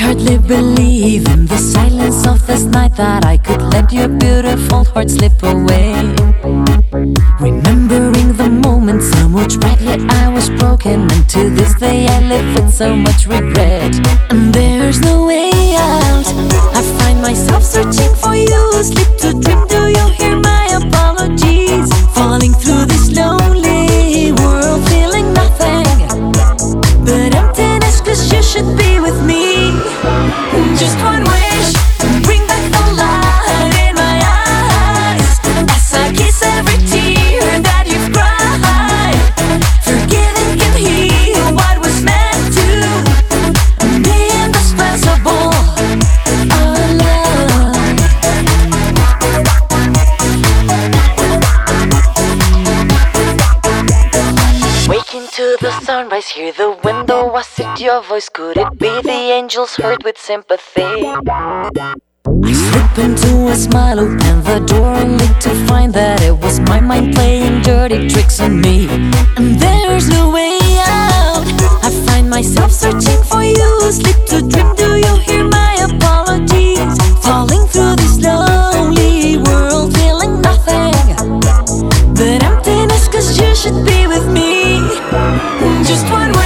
hardly believe in the silence of this night that I could let your beautiful heart slip away. Remembering the moment so much brightly, I was broken, and to this day I live with so much regret. And there's no way out. I find myself searching for you, sleep to dream. Do you hear my apologies? Falling through this lonely world, feeling nothing but emptiness, cause you should be with me. Just one to the sunrise, hear the window. Was it your voice? Could it be the angels heard with sympathy? I slip into a smile, open the door only to find that it was my mind playing dirty tricks on me. And there's no way out. I find myself searching for you, sleep to dream. Do you hear my apologies? Falling through this lonely world, feeling nothing but emptiness, cause you should be with just one.